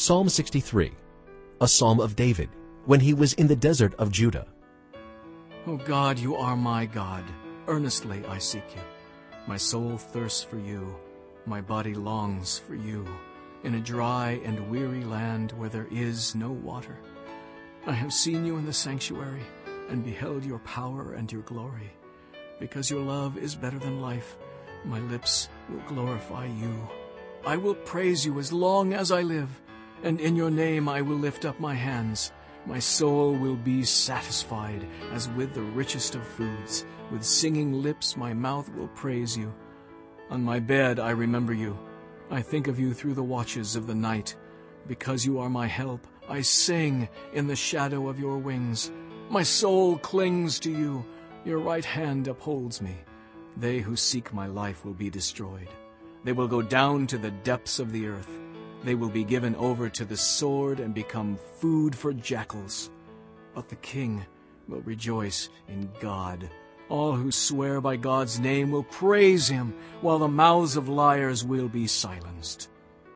Psalm 63, a psalm of David, when he was in the desert of Judah. O God, you are my God. Earnestly I seek you. My soul thirsts for you. My body longs for you, in a dry and weary land where there is no water. I have seen you in the sanctuary and beheld your power and your glory. Because your love is better than life, my lips will glorify you. I will praise you as long as I live, and in your name I will lift up my hands. My soul will be satisfied as with the richest of foods. With singing lips my mouth will praise you. On my bed I remember you. I think of you through the watches of the night. Because you are my help, I sing in the shadow of your wings. My soul clings to you. Your right hand upholds me. They who seek my life will be destroyed. They will go down to the depths of the earth. They will be given over to the sword and become food for jackals. But the king will rejoice in God. All who swear by God's name will praise him, while the mouths of liars will be silenced.